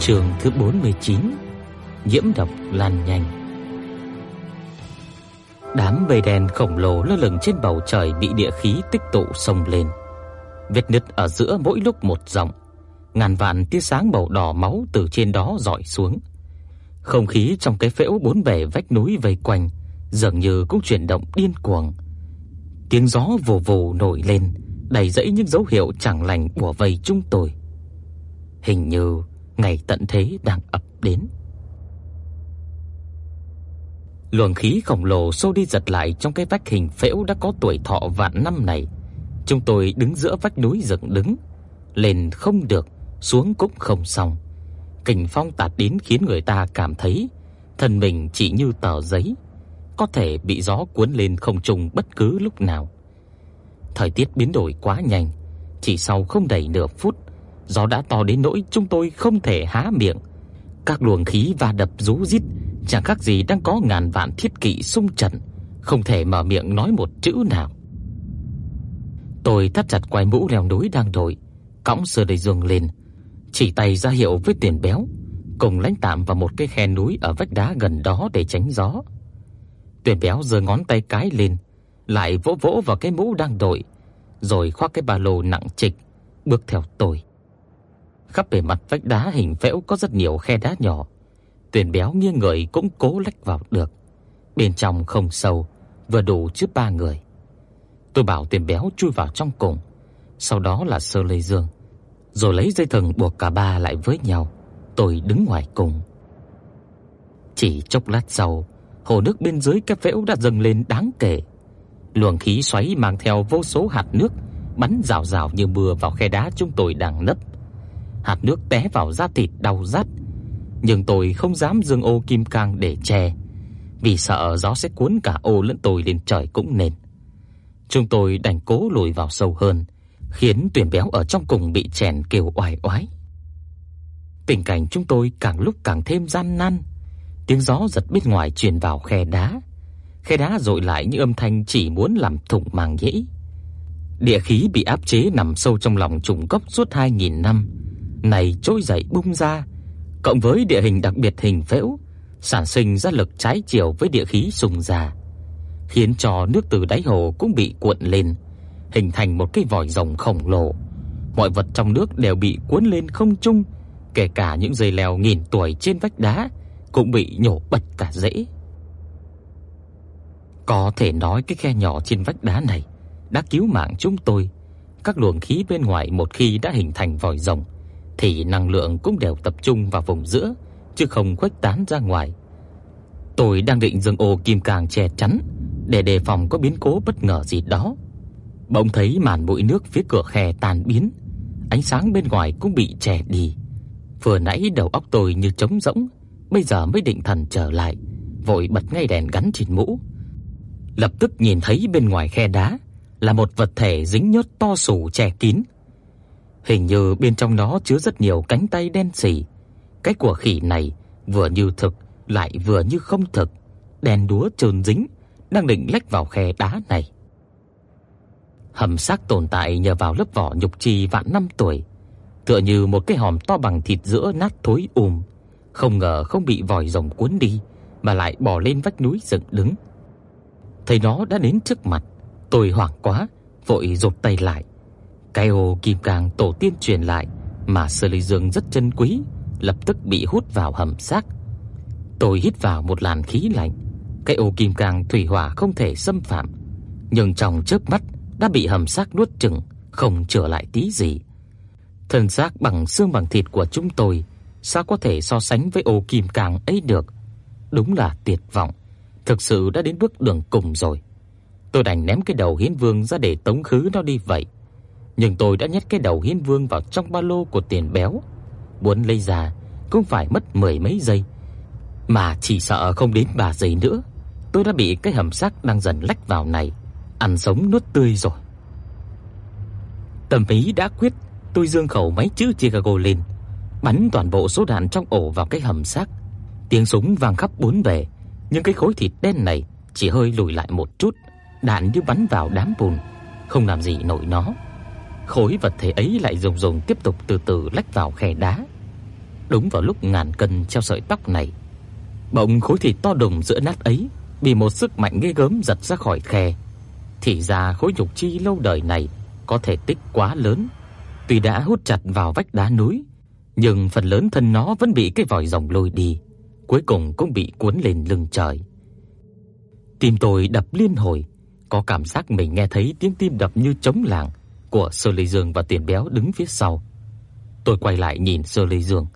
Trường thứ 49 Nhiễm độc lan nhanh Đám mây đen khổng lồ lơ lửng trên bầu trời bị địa khí tích tụ xông lên. Vết nứt ở giữa mỗi lúc một rộng, ngàn vạn tia sáng màu đỏ máu từ trên đó rọi xuống. Không khí trong cái phễu bốn bề vách núi vây quanh dường như cũng chuyển động điên cuồng. Tiếng gió vù vù nổi lên, đầy dẫy những dấu hiệu chẳng lành bủa vây chúng tôi. Hình như ngày tận thế đang ập đến. Luồng khí khổng lồ xô đi giật lại trong cái vách hình phễu đã có tuổi thọ vạn năm này. Chúng tôi đứng giữa vách núi dựng đứng, lên không được, xuống cũng không xong. Kình phong tạt đến khiến người ta cảm thấy thân mình chỉ như tờ giấy, có thể bị gió cuốn lên không trung bất cứ lúc nào. Thời tiết biến đổi quá nhanh, chỉ sau không đầy nửa phút, gió đã to đến nỗi chúng tôi không thể há miệng. Các luồng khí va đập rú rít, chẳng khác gì đang có ngàn vạn thiết kỵ xung trận, không thể mở miệng nói một chữ nào. Tôi thắt chặt quai mũ leo núi đang đội, cõng sờ đầy giường lên, chỉ tay ra hiệu với tiền béo, cùng lãnh tạm vào một cái khe núi ở vách đá gần đó để tránh gió. Tiền béo giơ ngón tay cái lên, lại vỗ vỗ vào cái mũ đang đội, rồi khoác cái ba lô nặng trịch, bước theo tôi. Khắp bề mặt vách đá hình phễu có rất nhiều khe đá nhỏ. Tuyền béo nghiêng người cũng cố lách vào được. Bên trong không sâu, vừa đủ chứa ba người. Tôi bảo Tuyền béo chui vào trong cùng, sau đó là Sơ Lê Dương, rồi lấy dây thừng buộc cả ba lại với nhau. Tôi đứng ngoài cùng. Chỉ chốc lát sau, hồ nước bên dưới cái phễu đã dâng lên đáng kể. Luồng khí xoáy mang theo vô số hạt nước bắn rào rào như mưa vào khe đá chúng tôi đang nấp. Hạt nước té vào da thịt đau rát, nhưng tôi không dám dương ô kim cang để che, vì sợ gió sẽ cuốn cả ô lẫn tôi lên trời cũng nên. Chúng tôi đành cố lùi vào sâu hơn, khiến tuyển béo ở trong cùng bị chèn kêu oai oái. Tình cảnh chúng tôi càng lúc càng thêm gian nan. Tiếng gió giật bên ngoài truyền vào khe đá. Khe đá dội lại những âm thanh chỉ muốn làm thủng màng nhĩ. Địa khí bị áp chế nằm sâu trong lòng trùng cốc suốt 2000 năm, này trỗi dậy bung ra, cộng với địa hình đặc biệt hình phễu, sản sinh ra lực trái chiều với địa khí sùng già khiến cho nước từ đáy hồ cũng bị cuộn lên, hình thành một cái vòi rồng khổng lồ. Mọi vật trong nước đều bị cuốn lên không trung, kể cả những dây leo nghìn tuổi trên vách đá cũng bị nhổ bật cả rễ. Có thể nói cái khe nhỏ trên vách đá này đã cứu mạng chúng tôi. Các luồng khí bên ngoài một khi đã hình thành vòi rồng thì năng lượng cũng đều tập trung vào vùng giữa chứ không khuếch tán ra ngoài. Tôi đang định dừng ô kim cang che chắn để đề phòng có biến cố bất ngờ gì đó. Bỗng thấy màn bụi nước phía cửa khe tan biến, ánh sáng bên ngoài cũng bị che đi. Vừa nãy đầu óc tôi như trống rỗng, bây giờ mới định thần trở lại, vội bật ngay đèn gắn trên mũ. Lập tức nhìn thấy bên ngoài khe đá là một vật thể dính nhớt to sù che kín. Hình như bên trong nó chứa rất nhiều cánh tay đen sì. Cái của khỉ này vừa như thực lại vừa như không thực, đen đúa trơn dính, đang định lách vào khe đá này. Hầm xác tồn tại nhờ vào lớp vỏ nhục trì vạn năm tuổi, tựa như một cái hòm to bằng thịt giữa nát thối um, không ngờ không bị vòi rồng cuốn đi mà lại bò lên vách núi dựng đứng. Thấy nó đã đến trước mặt, tôi hoảng quá, vội rụt tay lại. Cái ô kim cang tổ tiên truyền lại mà Sơ Ly Dương rất trân quý, lập tức bị hút vào hầm xác. Tôi hít vào một làn khí lạnh, cái ô kim cang thủy hỏa không thể xâm phạm, nhưng trong chớp mắt đã bị hầm xác nuốt chửng, không trở lại tí gì. Thân xác bằng xương bằng thịt của chúng tôi sao có thể so sánh với ô kim cang ấy được? Đúng là tuyệt vọng, thực sự đã đến bước đường cùng rồi. Tôi đành ném cái đầu Hiến Vương ra để tống khứ nó đi vậy. Nhưng tôi đã nhét cái đầu Hiến Vương vào trong ba lô của tiền béo, muốn lấy ra cũng phải mất mười mấy giây, mà chỉ sợ không đến 3 giây nữa, tôi đã bị cái hầm xác đang dần lách vào này ăn sống nuốt tươi rồi. Tâm ý đã quyết, tôi dương khẩu máy chữ Chicago lên, bắn toàn bộ số đạn trong ổ vào cái hầm xác. Tiếng súng vang khắp bốn bề, nhưng cái khối thịt đen này chỉ hơi lùi lại một chút, đạn như bắn vào đám bùn, không làm gì nổi nó. Khối vật thể ấy lại rùng rùng tiếp tục từ từ lách vào khe đá. Đúng vào lúc ngàn cân treo sợi tóc này, bỗng khối thịt to đùng giữa nát ấy bị một sức mạnh ghê gớm giật ra khỏi khe. Thì ra khối nhục chi lâu đời này có thể tích quá lớn, tuy đã hút chặt vào vách đá núi, nhưng phần lớn thân nó vẫn bị cái vòi rồng lôi đi, cuối cùng cũng bị cuốn lên lưng trời. Tim tôi đập liên hồi, có cảm giác mình nghe thấy tiếng tim đập như trống làng của Sơ Lê Dương và Tiền Béo đứng phía sau. Tôi quay lại nhìn Sơ Lê Dương,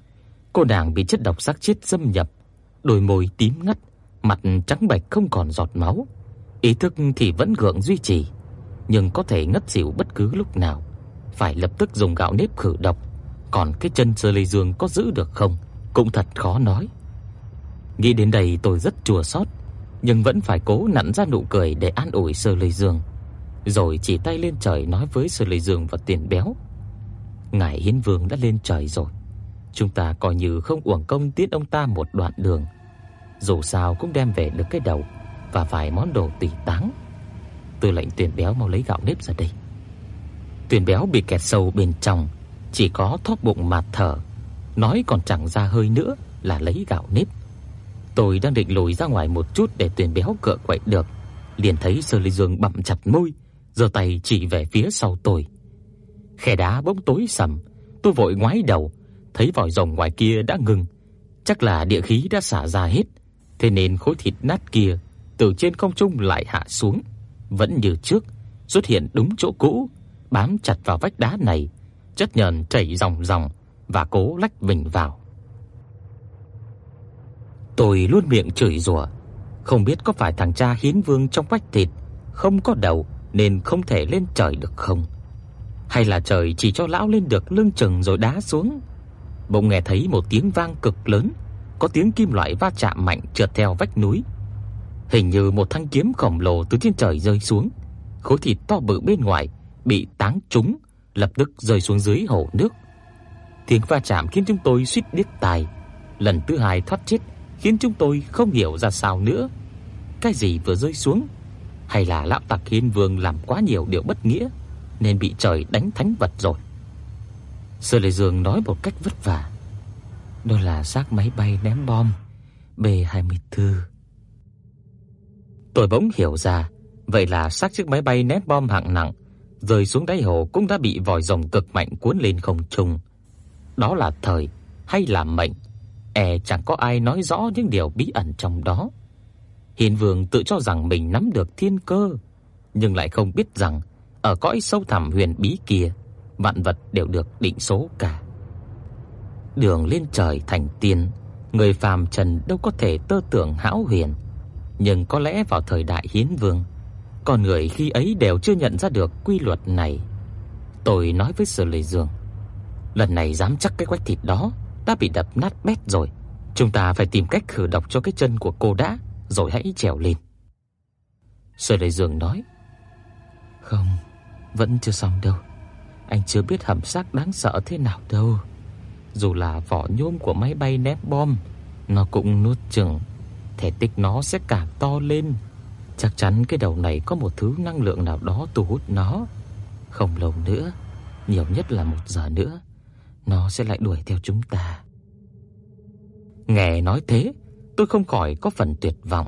cô nàng bị chất độc xác chết xâm nhập, đôi môi tím ngắt, mặt trắng bệch không còn giọt máu. Ý thức thì vẫn gượng duy trì, nhưng có thể ngất xỉu bất cứ lúc nào, phải lập tức dùng gạo nếp khử độc, còn cái chân Sơ Lê Dương có giữ được không cũng thật khó nói. Nghĩ đến đây tôi rất chua xót, nhưng vẫn phải cố nặn ra nụ cười để an ủi Sơ Lê Dương, rồi chỉ tay lên trời nói với Sở Lệ Dương và Tiền Béo: "Ngài Hiến Vương đã lên trời rồi, chúng ta coi như không uổng công tiễn ông ta một đoạn đường, dù sao cũng đem về được cái đầu và vài món đồ tùy táng." Tư lệnh Tiền Béo mau lấy gạo nếp ra đây. Tiền Béo bị kẹt sâu bên trong, chỉ có thóp bụng mà thở, nói còn chẳng ra hơi nữa là lấy gạo nếp. Tôi đang định lùi ra ngoài một chút để tiền Béo cựa quậy được, liền thấy Sơ Ly Dương bặm chặt môi, giơ tay chỉ về phía sau tôi. Khe đá bỗng tối sầm, tôi vội ngoái đầu, thấy vòi rồng ngoài kia đã ngừng, chắc là địa khí đã xả ra hết, thế nên khối thịt nát kia từ trên không trung lại hạ xuống, vẫn như trước, xuất hiện đúng chỗ cũ, bám chặt vào vách đá này, chất nhờn chảy ròng ròng và cố lách mình vào. Tôi luôn miệng chửi rủa, không biết có phải thằng cha hiến vương trong vách thịt không có đầu nên không thể lên trời được không? Hay là trời chỉ cho lão lên được lưng chừng rồi đá xuống? Bỗng nghe thấy một tiếng vang cực lớn, có tiếng kim loại va chạm mạnh trượt theo vách núi. Hình như một thanh kiếm khổng lồ từ trên trời rơi xuống, khối thịt to bự bên ngoài bị táng trúng, lập tức rơi xuống dưới hồ nước. Tiếng va chạm khiến chúng tôi suýt điếc tai. Lần thứ hai thoát chết khiến chúng tôi không hiểu ra sao nữa. Cái gì vừa rơi xuống? Hay là lão tặc Hiên Vương làm quá nhiều điều bất nghĩa nên bị trời đánh thánh vật rồi? Sơ Lệ Dương nói một cách vất vả. Đó là xác máy bay ném bom B24. Tôi bỗng hiểu ra, vậy là xác chiếc máy bay ném bom hạng nặng rơi xuống đáy hồ cũng đã bị vòi rồng cực mạnh cuốn lên không trung. Đó là thời hay là mệnh e chẳng có ai nói rõ những điều bí ẩn trong đó. Hiền Vương tự cho rằng mình nắm được thiên cơ, nhưng lại không biết rằng ở cõi sâu thẳm huyền bí kia, vạn vật đều được định số cả. Đường lên trời thành tiên, người phàm trần đâu có thể tơ tưởng hão huyền, nhưng có lẽ vào thời đại Hiến Vương, con người khi ấy đều chưa nhận ra được quy luật này. Tôi nói với Sở Lệ Dương, lần này dám chắc cái quách thịt đó đã bị đập nát bét rồi. Chúng ta phải tìm cách khử độc cho cái chân của cô đã, rồi hãy trèo lên." Sở Lệ Dương nói. "Không, vẫn chưa xong đâu. Anh chưa biết hầm xác đáng sợ thế nào đâu. Dù là vỏ nhôm của máy bay ném bom, nó cũng nuốt chửng, thể tích nó sẽ càng to lên. Chắc chắn cái đầu này có một thứ năng lượng nào đó thu hút nó. Không lâu nữa, nhiều nhất là một giờ nữa, nó sẽ lại đuổi theo chúng ta. Nghe nói thế, tôi không khỏi có phần tuyệt vọng.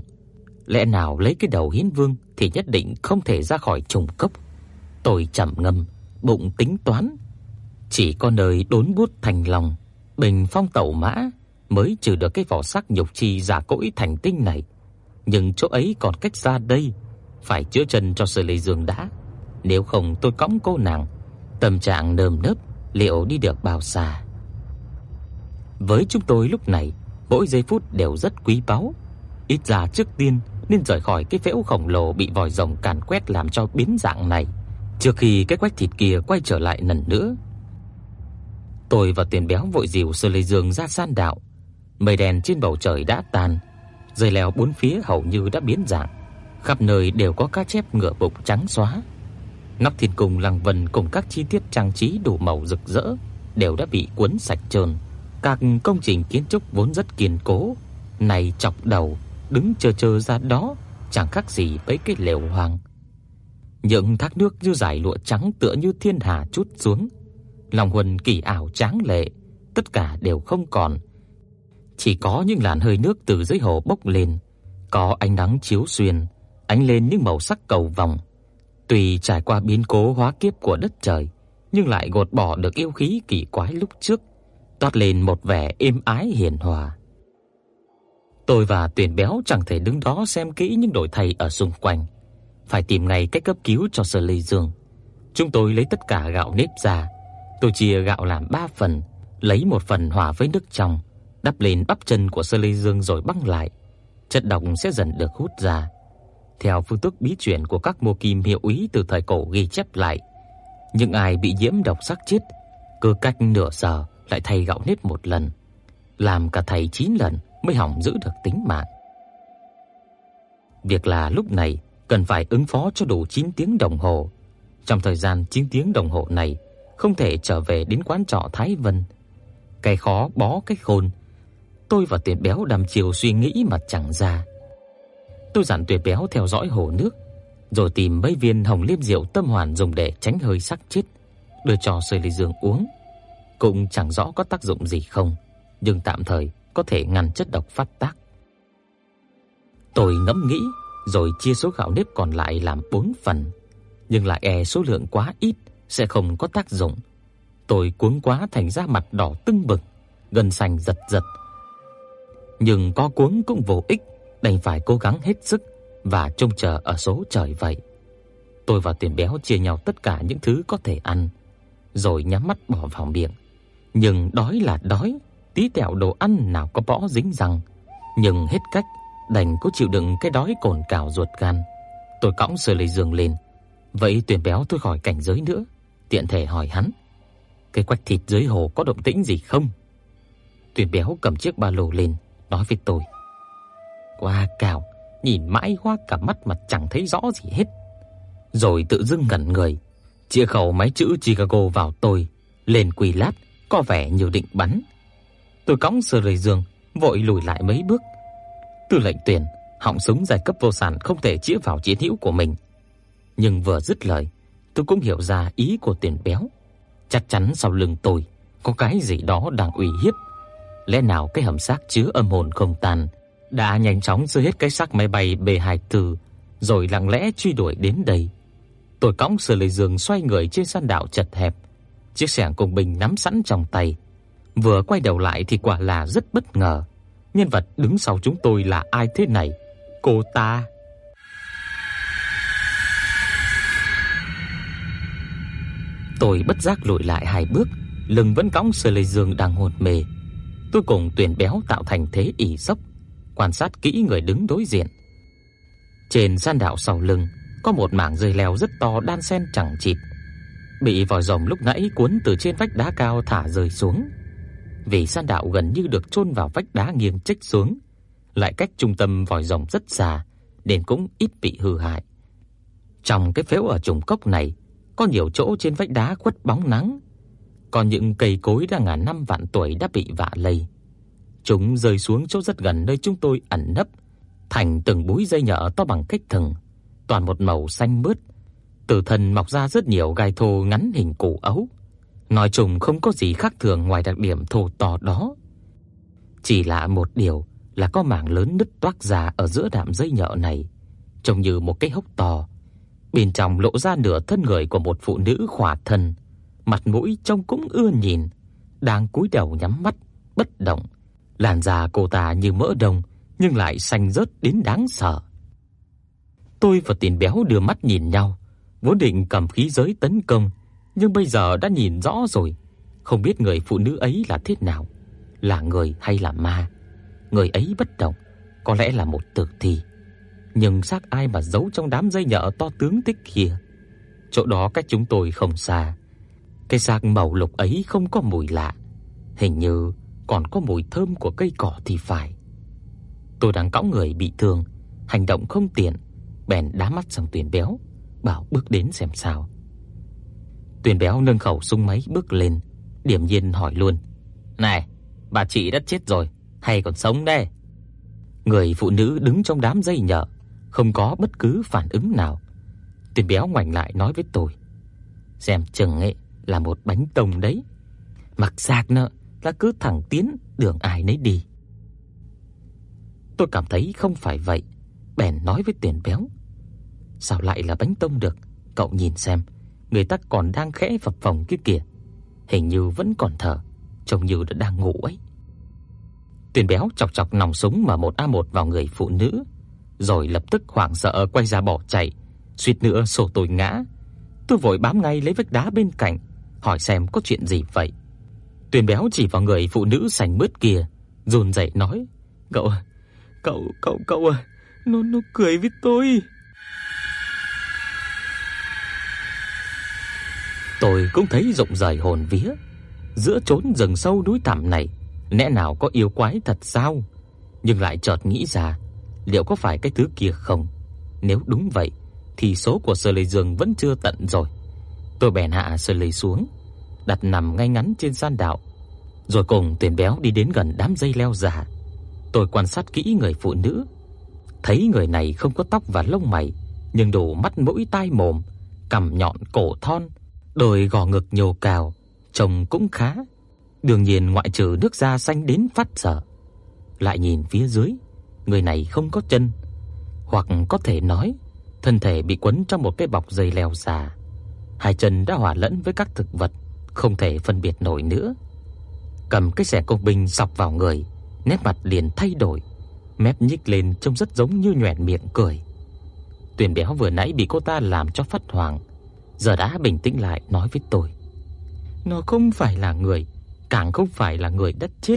Lẽ nào lấy cái đầu Hiến Vương thì nhất định không thể ra khỏi trùng cấp. Tôi trầm ngâm, bụng tính toán, chỉ có nơi đốn bút thành lòng, bình phong tẩu mã mới trừ được cái vỏ sắc nhục chi giả cỗi thành tinh này. Nhưng chỗ ấy còn cách xa đây, phải chữa chân cho Sở Lệ Dương đã, nếu không tôi cõng cô nàng, tâm trạng nơm nớp liệu đi được bao xa. Với chúng tôi lúc này, mỗi giây phút đều rất quý báu. Ít ra trước tiên nên rời khỏi cái phễu khổng lồ bị vòi rồng càn quét làm cho biến dạng này, trước khi cái quách thịt kia quay trở lại lần nữa. Tôi và Tiền Béo vội dìu Sơ Lê Dương ra san đạo. Mây đen trên bầu trời đã tan, dây leo bốn phía hầu như đã biến dạng, khắp nơi đều có cá chép ngựa bụng trắng xóa. Nóc thiên cung lăng vân cùng các chi tiết trang trí đủ màu rực rỡ đều đã bị cuốn sạch trơn. Các công trình kiến trúc vốn rất kiên cố, này chọc đầu đứng chờ chờ ra đó, chẳng khác gì mấy cái lều hoang. Những thác nước như dải lụa trắng tựa như thiên hà chút xuống, lòng huân kỳ ảo tráng lệ, tất cả đều không còn. Chỉ có những làn hơi nước từ dưới hồ bốc lên, có ánh nắng chiếu xuyên, ánh lên những màu sắc cầu vồng. Tuy trải qua biến cố hóa kiếp của đất trời, nhưng lại gột bỏ được yêu khí kỳ quái lúc trước, toát lên một vẻ êm ái hiền hòa. Tôi và Tuyển Béo chẳng thể đứng đó xem kỹ những đổi thay ở xung quanh, phải tìm ngay cách cấp cứu cho Sở Lê Dương. Chúng tôi lấy tất cả gạo nếp ra, tôi chia gạo làm 3 phần, lấy một phần hòa với nước trong, đắp lên bắp chân của Sơ Lê Dương rồi băng lại. Chất độc sẽ dần được hút ra. Theo phương thức bí truyền của các mô kim hiệu úy từ thời cổ ghi chép lại, những ai bị nhiễm độc sắc chết, cứ cách nửa giờ lại thay gạo nếp một lần, làm cả thầy 9 lần mới hỏng giữ được tính mạng. Việc là lúc này cần phải ứng phó cho đủ 9 tiếng đồng hồ. Trong thời gian 9 tiếng đồng hồ này, không thể trở về đến quán trọ Thái Vân. Cái khó bó cái khôn. Tôi và Tuyệt Béo đăm chiều suy nghĩ mà chẳng ra. Tôi dặn Tuyệt Béo theo dõi hồ nước, rồi tìm mấy viên hồng liêm rượu tâm hoàn dùng để tránh hơi sắc chết, đưa cho Sơi Ly Dương uống. Cũng chẳng rõ có tác dụng gì không, nhưng tạm thời có thể ngăn chất độc phát tác. Tôi ngẫm nghĩ rồi chia số gạo nếp còn lại làm 4 phần, nhưng lại e số lượng quá ít sẽ không có tác dụng. Tôi cuống quá thành ra mặt đỏ tưng bừng, gần xanh giật giật. Nhưng có cuống cũng vô ích, đành phải cố gắng hết sức và trông chờ ở số trời vậy. Tôi và Tiền Béo chia nhau tất cả những thứ có thể ăn, rồi nhắm mắt bỏ vào miệng. Nhưng đói là đói, tí tẹo đồ ăn nào có bỏ dính răng, nhưng hết cách đành cố chịu đựng cái đói cồn cào ruột gan. Tôi cõng sờ lấy giường lên, vậy tuyển béo tôi khỏi cảnh giới nữa, tiện thể hỏi hắn, cái quách thịt dưới hồ có động tĩnh gì không? Tuyển béo cầm chiếc ba lô lên, nói với tôi. Qua cào, nhìn mãi hoa cả mắt mà chẳng thấy rõ gì hết. Rồi tự dưng ngẩn người, chia khẩu máy chữ Chicago vào tôi, lên quỳ lát, có vẻ như định bắn. Tôi cõng sờ rời giường, vội lùi lại mấy bước, Tư lệnh tuyển, họng súng giai cấp vô sản không thể chĩa vào chiến hữu của mình. Nhưng vừa dứt lời, tôi cũng hiểu ra ý của tiền béo. Chắc chắn sau lưng tôi có cái gì đó đang uy hiếp. Lẽ nào cái hầm xác chứa âm hồn không tàn đã nhanh chóng rơi hết cái xác máy bay B24 rồi lặng lẽ truy đuổi đến đây. Tôi cõng sờ lề giường xoay người trên sân đạo chật hẹp, chiếc xẻng cùng bình nắm sẵn trong tay. Vừa quay đầu lại thì quả là rất bất ngờ nhân vật đứng sau chúng tôi là ai thế này? Cô ta. Tôi bất giác lùi lại hai bước, lưng vẫn cõng sờ Lệ giường đang hôn mê. Tôi cùng Tuyển Béo tạo thành thế ỷ sốc, quan sát kỹ người đứng đối diện. Trên san đạo sau lưng có một mảng dây leo rất to đan xen chẳng chịt, bị vòi rồng lúc nãy cuốn từ trên vách đá cao thả rơi xuống vì san đạo gần như được chôn vào vách đá nghiêng chếch xuống, lại cách trung tâm vòi rồng rất xa, nên cũng ít bị hư hại. Trong cái phếu ở trùng cốc này, có nhiều chỗ trên vách đá khuất bóng nắng, còn những cây cối đã ngàn năm vạn tuổi đã bị vạ lây. Chúng rơi xuống chỗ rất gần nơi chúng tôi ẩn nấp, thành từng búi dây nhợ to bằng cách thừng, toàn một màu xanh mướt. Từ thân mọc ra rất nhiều gai thô ngắn hình củ ấu, Nói chung không có gì khác thường ngoài đặc điểm thô to đó. Chỉ là một điều là có mảng lớn nứt toác ra ở giữa đạm dây nhợ này, trông như một cái hốc to. Bên trong lộ ra nửa thân người của một phụ nữ khỏa thân, mặt mũi trông cũng ưa nhìn, đang cúi đầu nhắm mắt, bất động. Làn da cô ta như mỡ đồng nhưng lại xanh rớt đến đáng sợ. Tôi và Tiền Béo đưa mắt nhìn nhau, vốn định cầm khí giới tấn công nhưng bây giờ đã nhìn rõ rồi, không biết người phụ nữ ấy là thế nào, là người hay là ma. Người ấy bất động, có lẽ là một tử thi. Nhưng xác ai mà giấu trong đám dây nhợ to tướng tích kia? Chỗ đó cách chúng tôi không xa. Cái xác màu lục ấy không có mùi lạ, hình như còn có mùi thơm của cây cỏ thì phải. Tôi đang cõng người bị thương, hành động không tiện, bèn đá mắt sang tuyển Béo, bảo bước đến xem sao. Tuyền Béo nâng khẩu súng máy bước lên, điểm nhiên hỏi luôn: "Này, bà chị đã chết rồi hay còn sống đây?" Người phụ nữ đứng trong đám dây nhợ, không có bất cứ phản ứng nào. Tuyền Béo ngoảnh lại nói với tôi: "Xem chừng ấy là một bánh tông đấy. Mặc xác nợ là cứ thẳng tiến, đường ai nấy đi." Tôi cảm thấy không phải vậy, bèn nói với Tiền Béo: "Sao lại là bánh tông được? Cậu nhìn xem, người ta còn đang khẽ phập phồng kia kìa, hình như vẫn còn thở, trông như đã đang ngủ ấy." Tuyền Béo chọc chọc nòng súng mà một a một vào người phụ nữ, rồi lập tức hoảng sợ quay ra bỏ chạy, suýt nữa sổ tôi ngã. Tôi vội bám ngay lấy vách đá bên cạnh, hỏi xem có chuyện gì vậy. Tuyền Béo chỉ vào người phụ nữ sành mướt kia, run rẩy nói: "Cậu Cậu, cậu, cậu à, nó nó cười với tôi. Tôi cũng thấy rộng rãi hồn vía. Giữa chốn rừng sâu núi thẳm này, lẽ nào có yêu quái thật sao? Nhưng lại chợt nghĩ ra, liệu có phải cái thứ kia không? Nếu đúng vậy thì số của Sơ Lệ Dương vẫn chưa tận rồi. Tôi bèn hạ Sơ Lệ xuống, đặt nằm ngay ngắn trên san đạo, rồi cùng Tiền Béo đi đến gần đám dây leo già. Tôi quan sát kỹ người phụ nữ, thấy người này không có tóc và lông mày, nhưng đủ mắt mũi tai mồm, cằm nhọn cổ thon, đôi gò ngực nhô cao, trông cũng khá. Đương nhiên ngoại trừ nước da xanh đến phát sợ. Lại nhìn phía dưới, người này không có chân, hoặc có thể nói thân thể bị quấn trong một cái bọc dây leo già. Hai chân đã hòa lẫn với các thực vật, không thể phân biệt nổi nữa. Cầm cái xẻ công binh sọc vào người, nét mặt liền thay đổi, mép nhếch lên trông rất giống như nhoẻn miệng cười. Tuyền Béo vừa nãy bị cô ta làm cho phát hoảng, giờ đã bình tĩnh lại nói với tôi: "Nó không phải là người, càng không phải là người đất chết.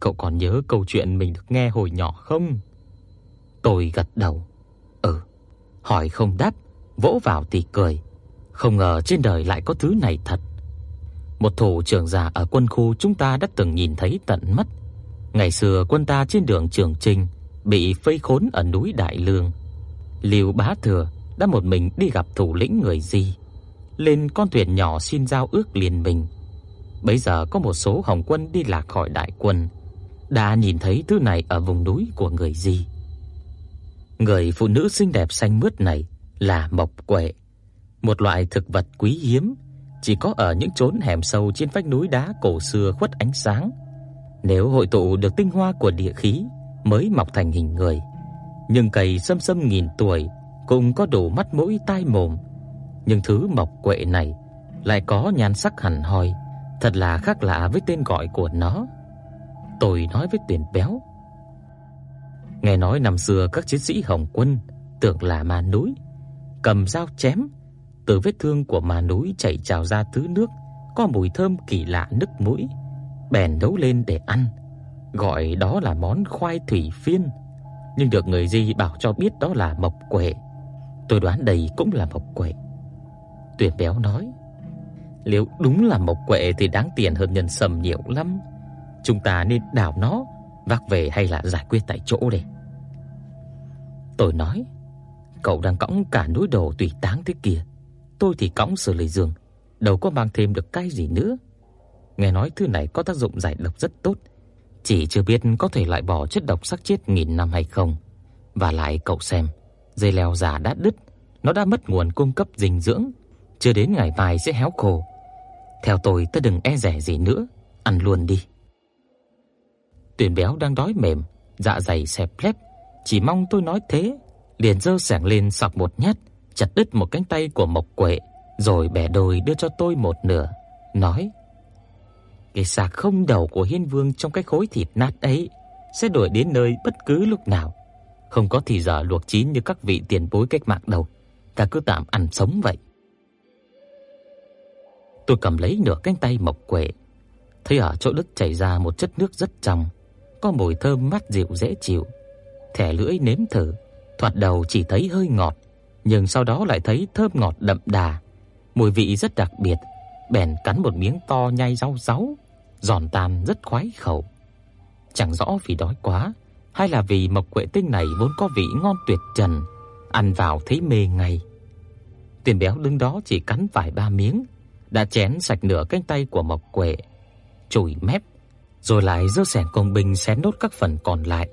Cậu còn nhớ câu chuyện mình được nghe hồi nhỏ không?" Tôi gật đầu. "Ừ." Hỏi không đáp, vỗ vào thì cười. Không ngờ trên đời lại có thứ này thật. Một thủ trưởng già ở quân khu chúng ta đã từng nhìn thấy tận mắt Ngày xưa quân ta trên đường Trường Trinh bị vây khốn ở núi Đại Lương. Lưu Bá Thừa đã một mình đi gặp thủ lĩnh người Di, lên con thuyền nhỏ xin giao ước liên minh. Bây giờ có một số hồng quân đi lạc khỏi đại quân, đã nhìn thấy thứ này ở vùng núi của người gì. Người phụ nữ xinh đẹp xanh mướt này là mộc quệ, một loại thực vật quý hiếm, chỉ có ở những chốn hẻm sâu trên vách núi đá cổ xưa khuất ánh sáng nếu hội tụ được tinh hoa của địa khí mới mọc thành hình người. Nhưng cây sâm sâm nghìn tuổi cũng có đủ mắt mũi tai mồm, nhưng thứ mọc quệ này lại có nhan sắc hẳn hoi, thật là khác lạ với tên gọi của nó. Tôi nói với Tiền Béo. Nghe nói năm xưa các chiến sĩ Hồng Quân tưởng là ma núi, cầm dao chém, từ vết thương của ma núi chảy trào ra thứ nước có mùi thơm kỳ lạ nức mũi bèn nấu lên để ăn, gọi đó là món khoai thủy phiên, nhưng được người Di bảo cho biết đó là mộc quệ. Tôi đoán đây cũng là mộc quệ. Tuyển béo nói: "Nếu đúng là mộc quệ thì đáng tiền hơn nhân sâm nhiều lắm. Chúng ta nên đào nó, vác về hay là giải quyết tại chỗ đây?" Tôi nói: "Cậu đang cõng cả núi đồ tùy táng thế kia, tôi thì cõng sờ lý giường, đâu có mang thêm được cái gì nữa." Nghe nói thứ này có tác dụng giải độc rất tốt, chỉ chưa biết có thể loại bỏ chất độc xác chết nghìn năm hay không. Và lại cậu xem, dây leo già đã đứt, nó đã mất nguồn cung cấp dinh dưỡng, chưa đến ngày mai sẽ héo khô. Theo tôi, ta đừng e dè gì nữa, ăn luôn đi. Tuyển béo đang đói mềm, dạ dày xẹp lép, chỉ mong tôi nói thế, liền giơ sảng lên sọc một nhát, chặt đứt một cánh tay của Mộc Quệ, rồi bẻ đôi đưa cho tôi một nửa, nói: cái xác không đầu của Hiên Vương trong cái khối thịt nát ấy sẽ đuổi đến nơi bất cứ lúc nào. Không có thì giờ luộc chín như các vị tiền bối cách mạng đâu, ta cứ tạm ăn sống vậy. Tôi cầm lấy nửa cánh tay mộc quệ, thấy ở chỗ đất chảy ra một chất nước rất trong, có mùi thơm mát dịu dễ chịu. Thẻ lưỡi nếm thử, thoạt đầu chỉ thấy hơi ngọt, nhưng sau đó lại thấy thơm ngọt đậm đà, mùi vị rất đặc biệt, bèn cắn một miếng to nhai rau ráu, giòn tan rất khoái khẩu. Chẳng rõ vì đói quá hay là vì mộc quệ tinh này vốn có vị ngon tuyệt trần, ăn vào thấy mê ngay. Tiền béo đứng đó chỉ cắn vài ba miếng, đã chén sạch nửa cánh tay của mộc quệ, chùi mép, rồi lại giơ xẻng công bình xé nốt các phần còn lại.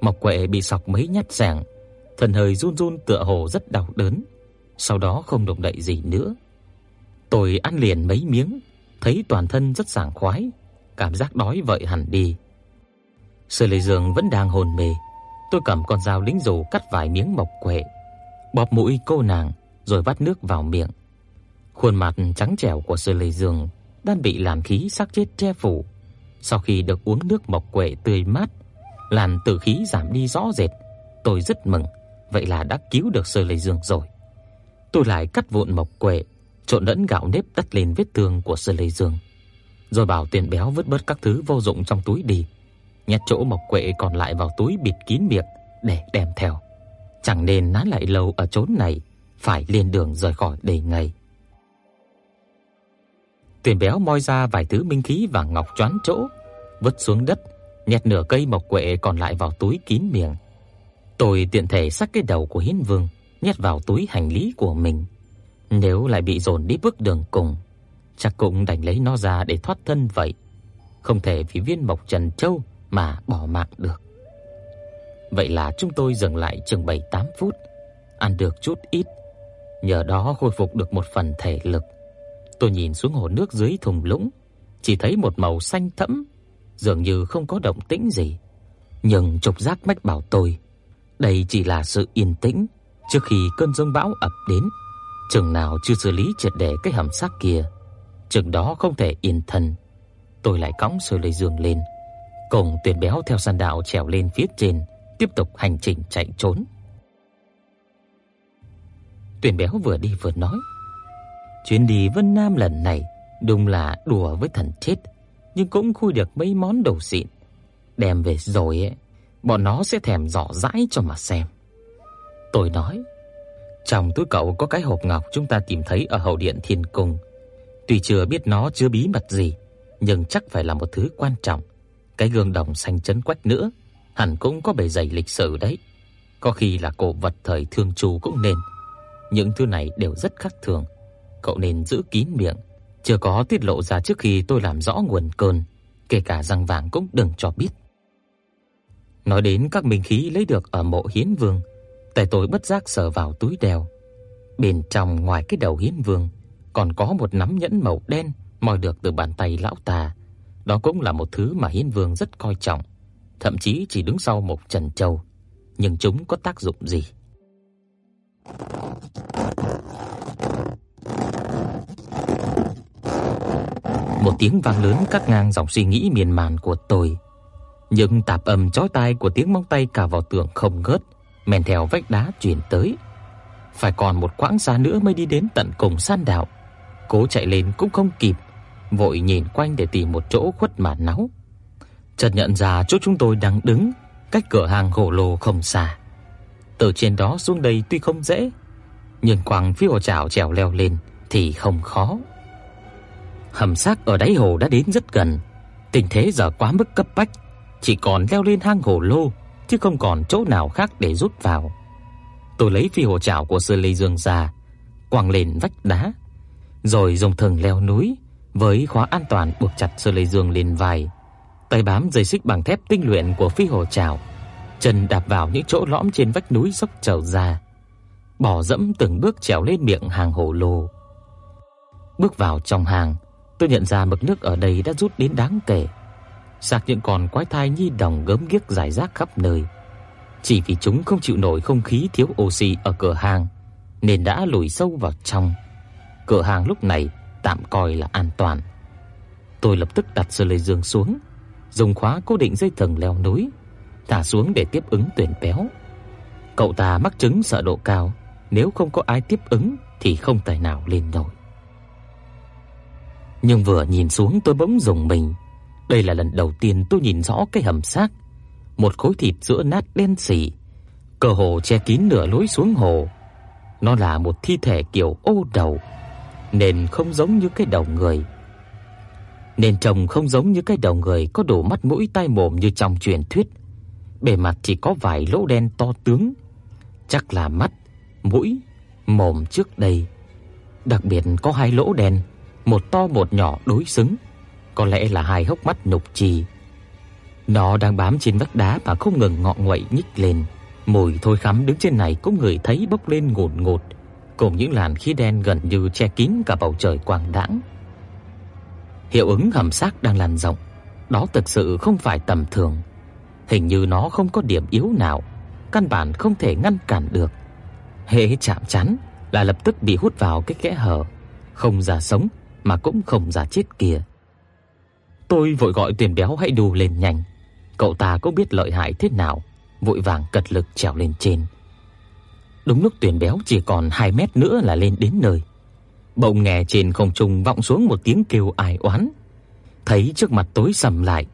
Mộc quệ bị sọc mấy nhát xẻng, thân hơi run run tựa hồ rất đau đớn, sau đó không động đậy gì nữa. Tôi ăn liền mấy miếng, thấy toàn thân rất sảng khoái, cảm giác đói vậy hẳn đi. Sở Lệ Dương vẫn đang hồn mê, tôi cầm con dao lính dù cắt vài miếng mộc quệ, bóp mũi cô nàng rồi vắt nước vào miệng. Khuôn mặt trắng trẻo của Sư Lê Dương đang bị làn khí xác chết che phủ. Sau khi được uống nước mộc quệ tươi mát, làn tử khí giảm đi rõ rệt, tôi rất mừng, vậy là đã cứu được Sư Lê Dương rồi. Tôi lại cắt vụn mộc quệ, trộn lẫn gạo nếp đắp lên vết thương của Sư Lê Dương, rồi bảo Tiền Béo vứt bớt các thứ vô dụng trong túi đi, nhét chỗ mộc quệ còn lại vào túi bịt kín miệng để đem theo. Chẳng nên nán lại lâu ở chốn này, phải lên đường rời khỏi đây ngay. Tiền Béo moi ra vài thứ minh khí và ngọc choán chỗ, vứt xuống đất, nhét nửa cây mộc quệ còn lại vào túi kín miệng. Tôi tiện thể xách cái đầu của Hiến Vương nhét vào túi hành lý của mình. Nếu lại bị dồn đi bước đường cùng, chắc cũng đành lấy nó ra để thoát thân vậy. Không thể vì viên mộc trần châu mà bỏ mạng được. Vậy là chúng tôi dừng lại chừng 7-8 phút, ăn được chút ít, nhờ đó khôi phục được một phần thể lực. Tôi nhìn xuống hồ nước dưới thùng lũng, chỉ thấy một màu xanh thẫm, dường như không có động tĩnh gì. Nhưng trục giác mách bảo tôi, đây chỉ là sự yên tĩnh trước khi cơn giông bão ập đến. Chừng nào chưa xử lý triệt để cái hầm xác kia, chừng đó không thể yên thân. Tôi lại cõng sợi lây giường lên, cùng Tuyển Béo theo sàn đạo trèo lên phía trên, tiếp tục hành trình chạy trốn. Tuyển Béo vừa đi vừa nói: Chuyến đi Vân Nam lần này đúng là đùa với thần chết, nhưng cũng khui được mấy món đồ xịn. Đem về rồi ấy, bọn nó sẽ thèm dò dãi cho mà xem. Tôi nói, trong túi cậu có cái hộp ngọc chúng ta tìm thấy ở hậu điện Thiên Cung. Tuy chưa biết nó chứa bí mật gì, nhưng chắc phải là một thứ quan trọng. Cái gương đồng xanh chấn quách nữa, hẳn cũng có bề dày lịch sử đấy. Có khi là cổ vật thời thương chu cũng nên. Những thứ này đều rất khác thường cậu nên giữ kín miệng, chưa có tiết lộ ra trước khi tôi làm rõ nguồn cơn, kể cả răng vàng cũng đừng cho biết. Nói đến các minh khí lấy được ở mộ Hiến Vương, tay tôi bất giác sờ vào túi đeo. Bên trong ngoài cái đầu Hiến Vương còn có một nắm nhẫn màu đen moi được từ bàn tay lão ta. Đó cũng là một thứ mà Hiến Vương rất coi trọng, thậm chí chỉ đứng sau một trần châu, nhưng chúng có tác dụng gì? Một tiếng vang lớn cắt ngang dòng suy nghĩ miên man của tôi. Những tạp âm chói tai của tiếng móng tay cào vào tường không ngớt, men theo vách đá truyền tới. Phải còn một quãng xa nữa mới đi đến tận cùng san đạo. Cố chạy lên cũng không kịp, vội nhìn quanh để tìm một chỗ khuất mà náu. Chợt nhận ra chỗ chúng tôi đang đứng, cách cửa hàng khổ lô không xa. Từ trên đó xuống đây tuy không dễ, nhưng quàng phi hồ chảo trèo leo lên thì không khó. Hầm xác ở đáy hồ đã đến rất gần, tình thế giờ quá mức cấp bách, chỉ còn leo lên hang hồ lô chứ không còn chỗ nào khác để rút vào. Tôi lấy phi hồ chảo của Sư Lê Dương ra, quăng lên vách đá, rồi dùng thừng leo núi với khóa an toàn buộc chặt Sư Lê Dương lên vai, tay bám dây xích bằng thép tinh luyện của phi hồ chảo, chân đạp vào những chỗ lõm trên vách núi dốc trầu ra, bỏ dẫm từng bước trèo lên miệng hang hồ lô. Bước vào trong hang, tôi nhận ra mực nước ở đây đã rút đến đáng kể. Sạc những con quái thai nhi đồng gớm ghiếc rải rác khắp nơi. Chỉ vì chúng không chịu nổi không khí thiếu oxy ở cửa hàng nên đã lùi sâu vào trong. Cửa hàng lúc này tạm coi là an toàn. Tôi lập tức đặt sơ lê dương xuống, dùng khóa cố định dây thừng leo núi, thả xuống để tiếp ứng tuyển béo. Cậu ta mắc chứng sợ độ cao, nếu không có ai tiếp ứng thì không tài nào lên nổi. Nhưng vừa nhìn xuống tôi bỗng rùng mình. Đây là lần đầu tiên tôi nhìn rõ cái hầm xác, một khối thịt giữa nát đen sì, cơ hồ che kín nửa lối xuống hồ. Nó là một thi thể kiểu ô đầu. nên không giống như cái đầu người. Nên trông không giống như cái đầu người có đủ mắt mũi tai mồm như trong truyền thuyết. Bề mặt chỉ có vài lỗ đen to tướng, chắc là mắt, mũi, mồm trước đây. Đặc biệt có hai lỗ đen, một to một nhỏ đối xứng, có lẽ là hai hốc mắt nhục trì. Nó đang bám trên vách đá mà không ngừng ngọ nguậy nhích lên. Mùi thôi khắm đứng trên này cũng ngửi thấy bốc lên ngột ngột, cùng những làn khí đen gần như che kín cả bầu trời quang đãng. Hiệu ứng hầm xác đang lan rộng, đó thực sự không phải tầm thường. Hình như nó không có điểm yếu nào, căn bản không thể ngăn cản được. Hễ chạm chắn là lập tức bị hút vào cái kẽ hở, không ra sống mà cũng không ra chết kia. Tôi vội gọi Tiền Béo hãy đù lên nhanh. Cậu ta cũng biết lợi hại thế nào, vội vàng cật lực trèo lên trên. Đúng lúc Tiền Béo chỉ còn 2 mét nữa là lên đến nơi. Bỗng nghe trên không trung vọng xuống một tiếng kêu ai oán. Thấy trước mặt tối sầm lại,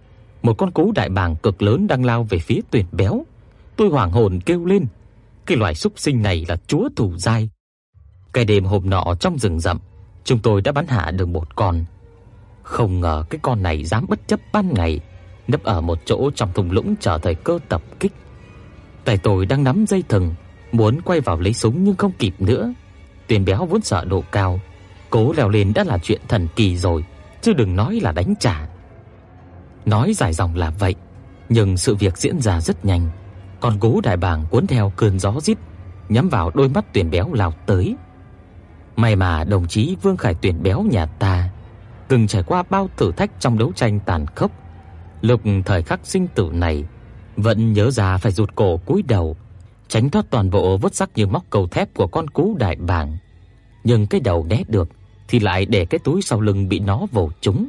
một con cú đại bàng cực lớn đang lao về phía Tuyển Béo. Tôi hoảng hồn kêu lên, cái loài súc sinh này là chúa thủ giai. Cái đêm hôm nọ trong rừng rậm, chúng tôi đã bắn hạ được một con. Không ngờ cái con này dám bất chấp ban ngày nấp ở một chỗ trong thung lũng chờ thời cơ tập kích. Tay tôi đang nắm dây thừng, muốn quay vào lấy súng nhưng không kịp nữa. Tiền béo vốn sợ độ cao, cố leo lên đã là chuyện thần kỳ rồi, chứ đừng nói là đánh trả. Nói dài dòng là vậy, nhưng sự việc diễn ra rất nhanh. Con gấu đại bàng cuốn theo cơn gió rít, nhắm vào đôi mắt Tiền béo lao tới. May mà đồng chí Vương Khải Tuyển béo nhà ta từng trải qua bao thử thách trong đấu tranh tàn khốc, lúc thời khắc sinh tử này vẫn nhớ ra phải rụt cổ cúi đầu, tránh thoát toàn bộ vết sắc như móc cầu thép của con cú đại bàng. Nhưng cái đầu né được thì lại để cái túi sau lưng bị nó vồ trúng.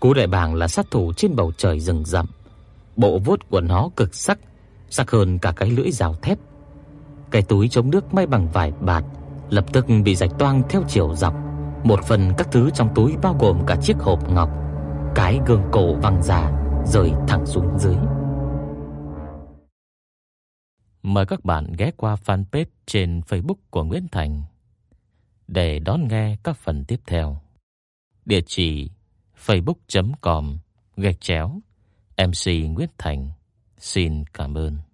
Cú đại bàng là sát thủ trên bầu trời rừng rậm. Bộ vuốt của nó cực sắc, sắc hơn cả cái lưỡi dao thép. Cái túi chống nước may bằng vải bạt lập tức bị rạch toang theo chiều dọc. Một phần các thứ trong túi bao gồm cả chiếc hộp ngọc, cái gương cổ vàng giả rơi thẳng xuống dưới. Mời các bạn ghé qua fanpage trên Facebook của Nguyễn Thành để đón nghe các phần tiếp theo. Địa chỉ facebook.com gạch chéo MC Nguyễn Thành. Xin cảm ơn.